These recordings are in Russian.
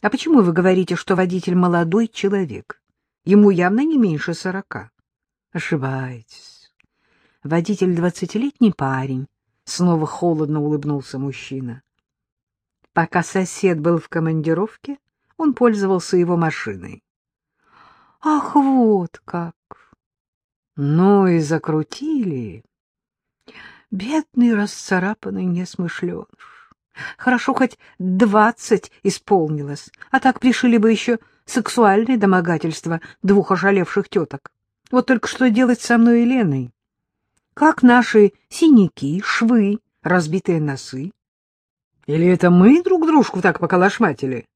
— А почему вы говорите, что водитель молодой человек? Ему явно не меньше сорока. — Ошибаетесь. Водитель двадцатилетний парень. Снова холодно улыбнулся мужчина. Пока сосед был в командировке, он пользовался его машиной. — Ах, вот как! Ну и закрутили. Бедный расцарапанный несмышленыш. Хорошо, хоть двадцать исполнилось, а так пришили бы еще сексуальные домогательства двух ошалевших теток. Вот только что делать со мной и Леной? Как наши синяки, швы, разбитые носы? Или это мы друг дружку так поколошматили?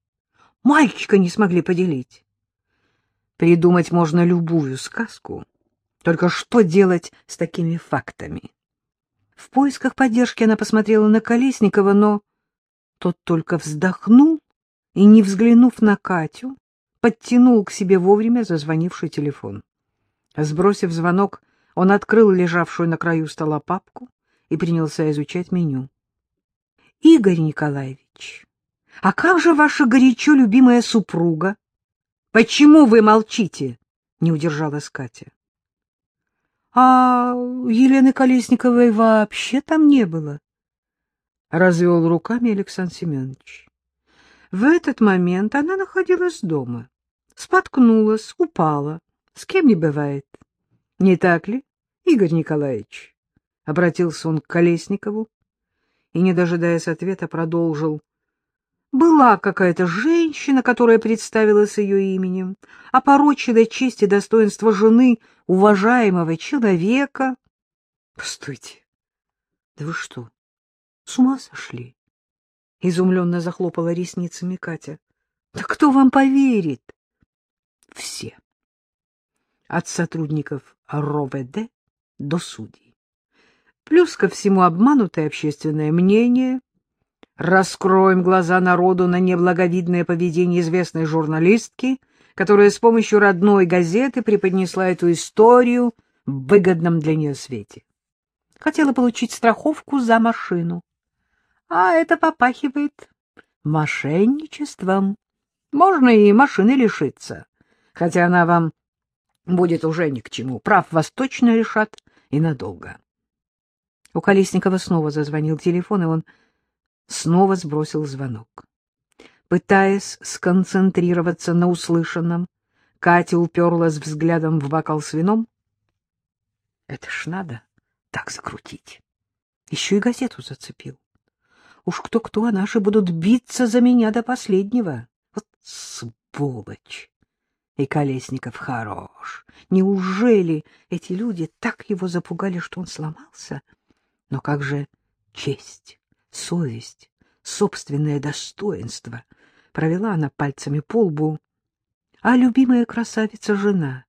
Мальчика не смогли поделить. Придумать можно любую сказку, только что делать с такими фактами? В поисках поддержки она посмотрела на Колесникова, но тот только вздохнул и, не взглянув на Катю, подтянул к себе вовремя зазвонивший телефон. Сбросив звонок, он открыл лежавшую на краю стола папку и принялся изучать меню. — Игорь Николаевич, а как же ваша горячо любимая супруга? Почему вы молчите? — не удержалась Катя. — А Елены Колесниковой вообще там не было? — развел руками Александр Семенович. В этот момент она находилась дома. Споткнулась, упала. С кем не бывает. Не так ли, Игорь Николаевич? Обратился он к Колесникову и, не дожидаясь ответа, продолжил. Была какая-то женщина, которая представилась ее именем, опорочила честь и достоинство жены уважаемого человека. — Постойте, да вы что, с ума сошли? — изумленно захлопала ресницами Катя. — Да кто вам поверит? — Все от сотрудников РОВД до судей. Плюс ко всему обманутое общественное мнение. Раскроем глаза народу на неблаговидное поведение известной журналистки, которая с помощью родной газеты преподнесла эту историю в выгодном для нее свете. Хотела получить страховку за машину. А это попахивает мошенничеством. Можно и машины лишиться, хотя она вам будет уже ни к чему. Прав вас точно решат и надолго. У Колесникова снова зазвонил телефон, и он снова сбросил звонок. Пытаясь сконцентрироваться на услышанном, Катя уперлась взглядом в бокал с вином. Это ж надо так закрутить. Еще и газету зацепил. Уж кто-кто, а наши будут биться за меня до последнего. Вот сволочь! И Колесников хорош. Неужели эти люди так его запугали, что он сломался? Но как же честь, совесть, собственное достоинство? Провела она пальцами по лбу. А любимая красавица-жена?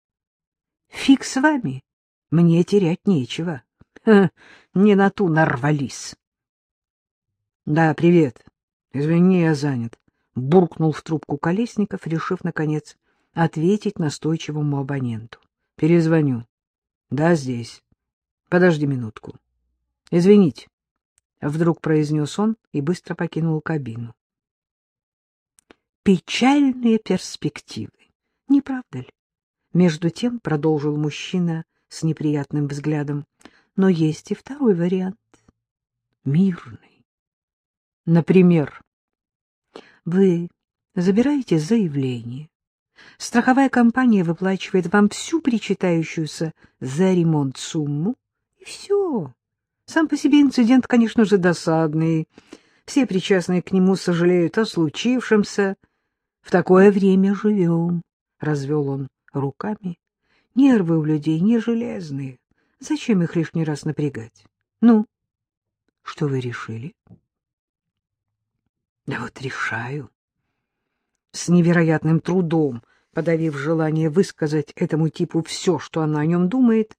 Фиг с вами, мне терять нечего. Ха, не на ту нарвались. Да, привет. Извини, я занят. Буркнул в трубку Колесников, решив, наконец, ответить настойчивому абоненту. — Перезвоню. — Да, здесь. Подожди минутку. — Извините, — вдруг произнес он и быстро покинул кабину. Печальные перспективы, не правда ли? Между тем продолжил мужчина с неприятным взглядом. Но есть и второй вариант. Мирный. Например, вы забираете заявление, Страховая компания выплачивает вам всю причитающуюся за ремонт сумму, и все. Сам по себе инцидент, конечно же, досадный. Все причастные к нему сожалеют о случившемся. В такое время живем, — развел он руками. Нервы у людей не железные. Зачем их лишний раз напрягать? Ну, что вы решили? Да вот решаю с невероятным трудом, подавив желание высказать этому типу все, что она о нем думает,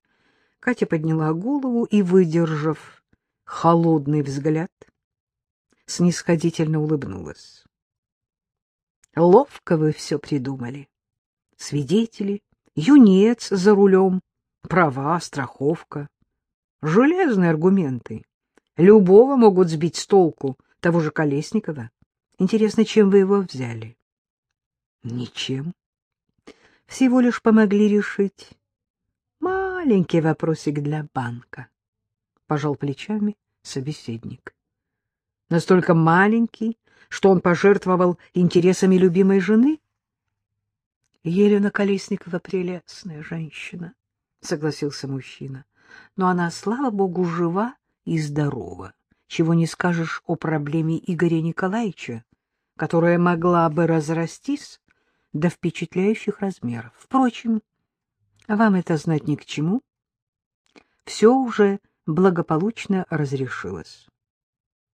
Катя подняла голову и, выдержав холодный взгляд, снисходительно улыбнулась. Ловко вы все придумали. Свидетели, юнец за рулем, права, страховка. Железные аргументы. Любого могут сбить с толку, того же Колесникова. Интересно, чем вы его взяли? Ничем. Всего лишь помогли решить маленький вопросик для банка. Пожал плечами собеседник. Настолько маленький, что он пожертвовал интересами любимой жены? Елена Колесникова прелестная женщина, согласился мужчина. Но она, слава богу, жива и здорова. Чего не скажешь о проблеме Игоря Николаевича, которая могла бы разрастись до впечатляющих размеров. Впрочем, вам это знать ни к чему. Все уже благополучно разрешилось.